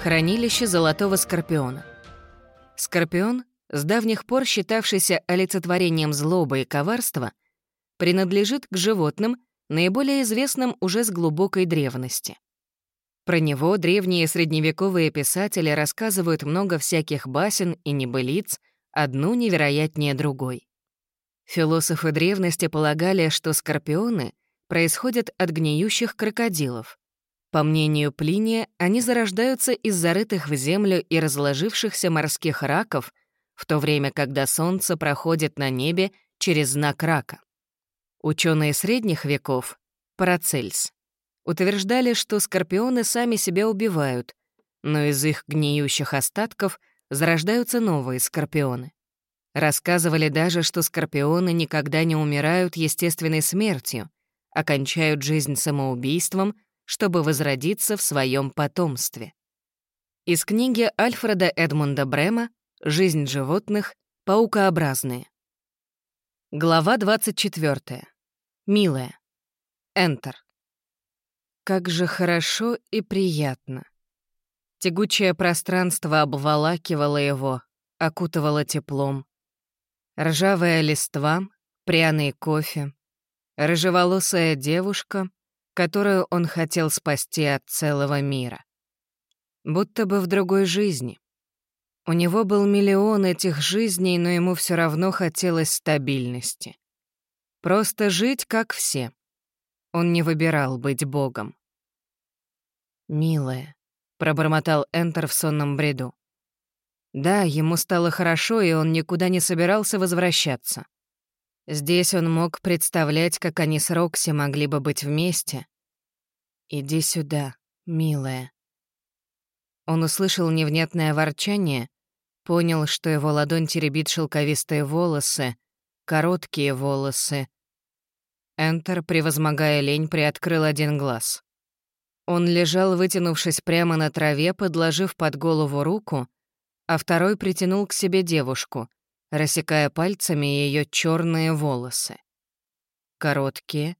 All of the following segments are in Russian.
Хранилище Золотого Скорпиона. Скорпион, с давних пор считавшийся олицетворением злобы и коварства, принадлежит к животным, наиболее известным уже с глубокой древности. Про него древние средневековые писатели рассказывают много всяких басен и небылиц, одну невероятнее другой. Философы древности полагали, что скорпионы происходят от гниющих крокодилов. По мнению Плиния, они зарождаются из зарытых в землю и разложившихся морских раков, в то время, когда солнце проходит на небе через знак рака. Ученые средних веков, Парацельс, утверждали, что скорпионы сами себя убивают, но из их гниющих остатков зарождаются новые скорпионы. Рассказывали даже, что скорпионы никогда не умирают естественной смертью, окончают жизнь самоубийством, чтобы возродиться в своем потомстве. Из книги Альфреда Эдмунда Брема «Жизнь животных. Паукообразные». Глава 24. Милая. Энтер. Как же хорошо и приятно. Тягучее пространство обволакивало его, окутывало теплом. Ржавая листва, пряный кофе, рыжеволосая девушка, которую он хотел спасти от целого мира. Будто бы в другой жизни. У него был миллион этих жизней, но ему все равно хотелось стабильности. Просто жить, как все. Он не выбирал быть богом. «Милая», — пробормотал Энтер в сонном бреду. Да, ему стало хорошо, и он никуда не собирался возвращаться. Здесь он мог представлять, как они с Рокси могли бы быть вместе. «Иди сюда, милая». Он услышал невнятное ворчание, понял, что его ладонь теребит шелковистые волосы, короткие волосы. Энтер, превозмогая лень, приоткрыл один глаз. Он лежал, вытянувшись прямо на траве, подложив под голову руку, а второй притянул к себе девушку, рассекая пальцами ее черные волосы. Короткие,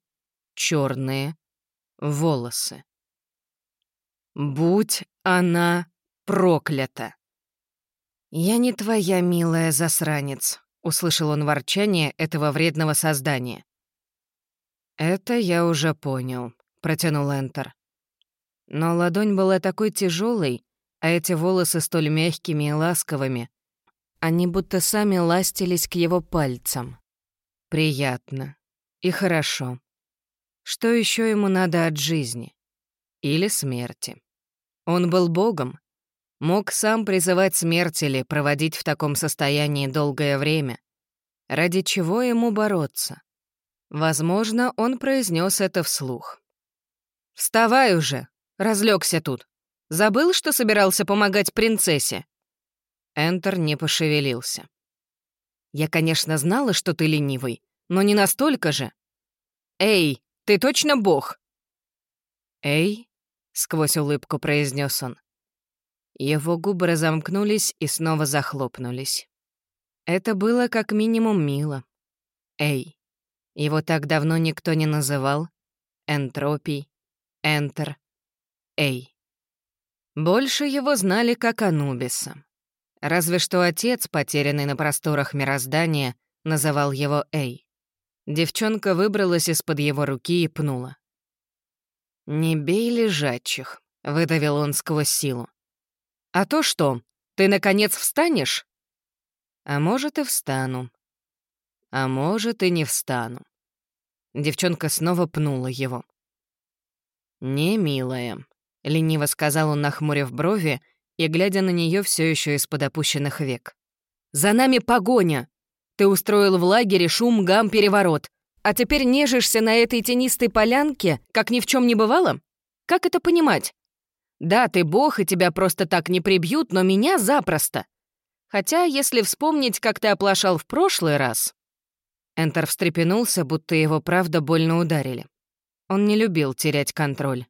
черные волосы. Будь она проклята! «Я не твоя милая засранец», — услышал он ворчание этого вредного создания. «Это я уже понял», — протянул Энтер. Но ладонь была такой тяжелой, а эти волосы столь мягкими и ласковыми. Они будто сами ластились к его пальцам. Приятно. И хорошо. Что еще ему надо от жизни? Или смерти? Он был богом. Мог сам призывать смерть или проводить в таком состоянии долгое время. Ради чего ему бороться? Возможно, он произнес это вслух. «Вставай уже!» Разлегся тут. Забыл, что собирался помогать принцессе?» Энтер не пошевелился. «Я, конечно, знала, что ты ленивый, но не настолько же. Эй, ты точно бог?» «Эй?» — сквозь улыбку произнес он. Его губы разомкнулись и снова захлопнулись. Это было как минимум мило. Эй. Его так давно никто не называл. Энтропий, Энтер, Эй. Больше его знали как Анубиса. Разве что отец, потерянный на просторах мироздания, называл его Эй. Девчонка выбралась из-под его руки и пнула. «Не бей лежачих», — выдавил он сквозь силу. «А то что, ты, наконец, встанешь?» «А может, и встану. А может, и не встану». Девчонка снова пнула его. «Не, милая, — лениво сказал он, нахмурив брови и глядя на нее все еще из-под опущенных век. «За нами погоня! Ты устроил в лагере шум, гам, переворот. А теперь нежишься на этой тенистой полянке, как ни в чем не бывало? Как это понимать? Да, ты бог, и тебя просто так не прибьют, но меня запросто. Хотя, если вспомнить, как ты оплошал в прошлый раз...» Энтер встрепенулся, будто его правда больно ударили. Он не любил терять контроль.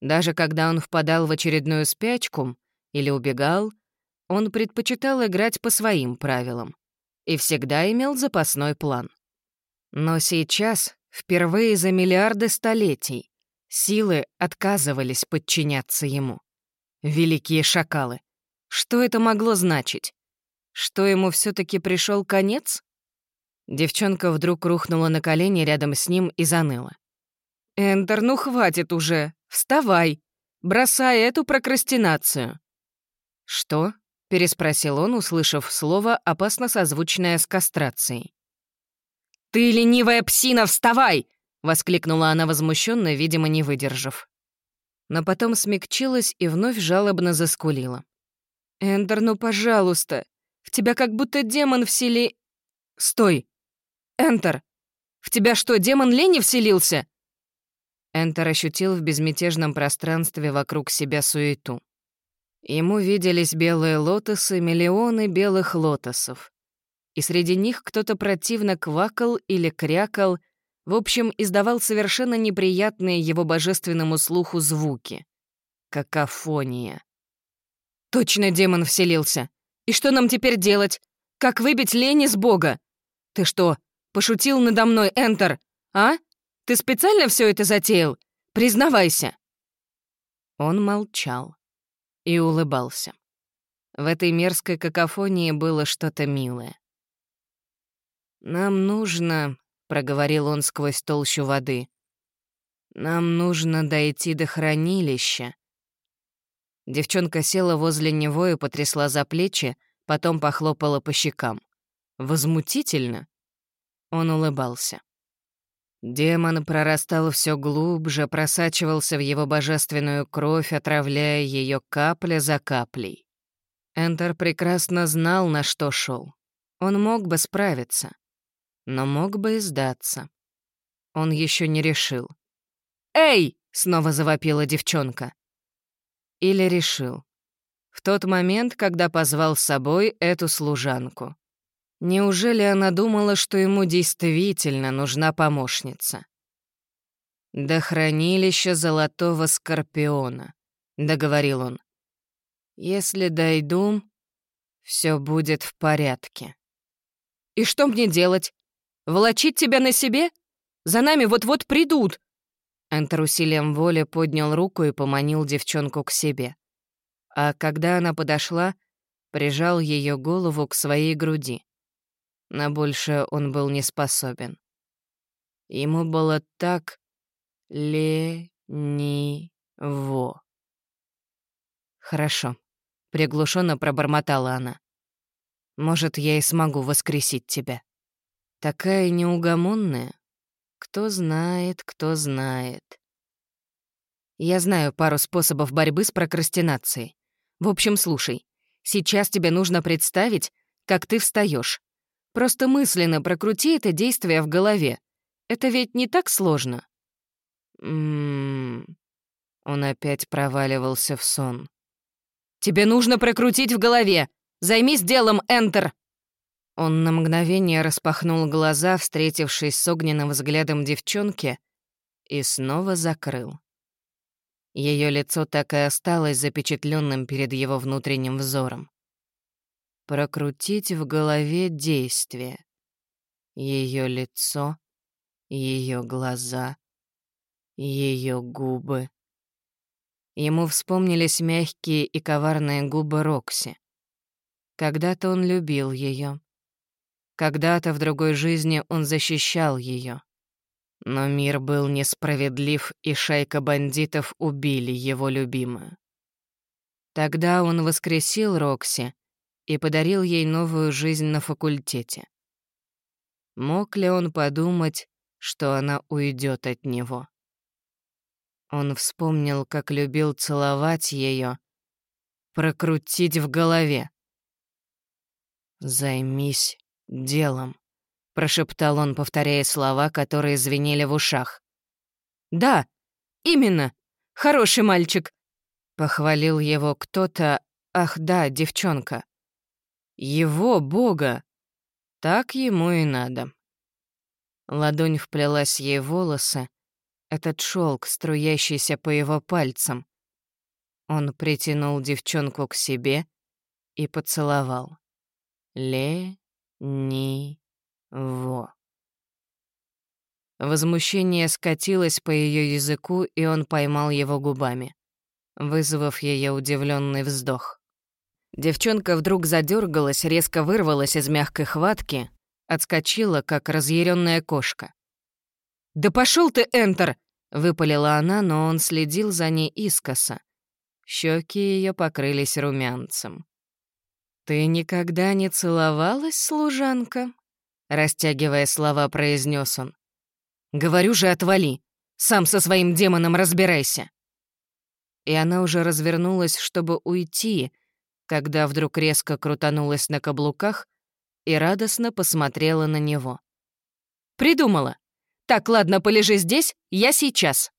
Даже когда он впадал в очередную спячку или убегал, он предпочитал играть по своим правилам и всегда имел запасной план. Но сейчас, впервые за миллиарды столетий, силы отказывались подчиняться ему. Великие шакалы. Что это могло значить? Что ему все таки пришел конец? Девчонка вдруг рухнула на колени рядом с ним и заныла. «Эндер, ну хватит уже! Вставай! Бросай эту прокрастинацию!» «Что?» — переспросил он, услышав слово, опасно созвучное с кастрацией. «Ты ленивая псина, вставай!» — воскликнула она возмущенно, видимо, не выдержав. Но потом смягчилась и вновь жалобно заскулила. «Эндер, ну пожалуйста! В тебя как будто демон всели...» «Стой! Энтер! В тебя что, демон лени вселился?» Энтер ощутил в безмятежном пространстве вокруг себя суету. Ему виделись белые лотосы, миллионы белых лотосов. И среди них кто-то противно квакал или крякал, в общем, издавал совершенно неприятные его божественному слуху звуки. Какофония. «Точно демон вселился! И что нам теперь делать? Как выбить лень из бога? Ты что, пошутил надо мной, Энтер? А? Ты специально все это затеял? Признавайся!» Он молчал и улыбался. В этой мерзкой какофонии было что-то милое. «Нам нужно», — проговорил он сквозь толщу воды, «нам нужно дойти до хранилища». Девчонка села возле него и потрясла за плечи, потом похлопала по щекам. «Возмутительно?» Он улыбался. Демон прорастал все глубже, просачивался в его божественную кровь, отравляя ее капля за каплей. Энтер прекрасно знал, на что шел. Он мог бы справиться, но мог бы и сдаться. Он еще не решил. «Эй!» — снова завопила девчонка. Или решил. В тот момент, когда позвал с собой эту служанку. Неужели она думала, что ему действительно нужна помощница? «До хранилища золотого скорпиона», — договорил он. «Если дойду, все будет в порядке». «И что мне делать? Волочить тебя на себе? За нами вот-вот придут!» Энтер усилием воли поднял руку и поманил девчонку к себе. А когда она подошла, прижал ее голову к своей груди. На большее он был не способен. Ему было так лениво. «Хорошо», — приглушенно пробормотала она. «Может, я и смогу воскресить тебя. Такая неугомонная. Кто знает, кто знает». Я знаю пару способов борьбы с прокрастинацией. В общем, слушай, сейчас тебе нужно представить, как ты встаешь, Просто мысленно прокрути это действие в голове. Это ведь не так сложно. Ммм... Он опять проваливался в сон. «Тебе нужно прокрутить в голове! Займись делом, Энтер!» Он на мгновение распахнул глаза, встретившись с огненным взглядом девчонки, и снова закрыл. Ее лицо так и осталось запечатленным перед его внутренним взором прокрутить в голове действие. Ее лицо, ее глаза, ее губы. Ему вспомнились мягкие и коварные губы Рокси. Когда-то он любил ее. Когда-то в другой жизни он защищал ее. Но мир был несправедлив, и шайка бандитов убили его любимую. Тогда он воскресил Рокси и подарил ей новую жизнь на факультете. Мог ли он подумать, что она уйдет от него? Он вспомнил, как любил целовать ее, прокрутить в голове. «Займись делом», — прошептал он, повторяя слова, которые звенели в ушах. «Да, именно. Хороший мальчик», — похвалил его кто-то, ах да, девчонка. Его бога. Так ему и надо. Ладонь вплелась ей в волосы, этот шелк, струящийся по его пальцам. Он притянул девчонку к себе и поцеловал. Ле-ни-во. Возмущение скатилось по ее языку, и он поймал его губами. вызвав ее удивленный вздох. Девчонка вдруг задергалась, резко вырвалась из мягкой хватки, отскочила, как разъяренная кошка. «Да пошел ты, Энтер!» — выпалила она, но он следил за ней искоса. Щеки ее покрылись румянцем. «Ты никогда не целовалась, служанка?» Растягивая слова, произнес он. «Говорю же, отвали! Сам со своим демоном разбирайся!» И она уже развернулась, чтобы уйти, когда вдруг резко крутанулась на каблуках и радостно посмотрела на него. «Придумала! Так, ладно, полежи здесь, я сейчас!»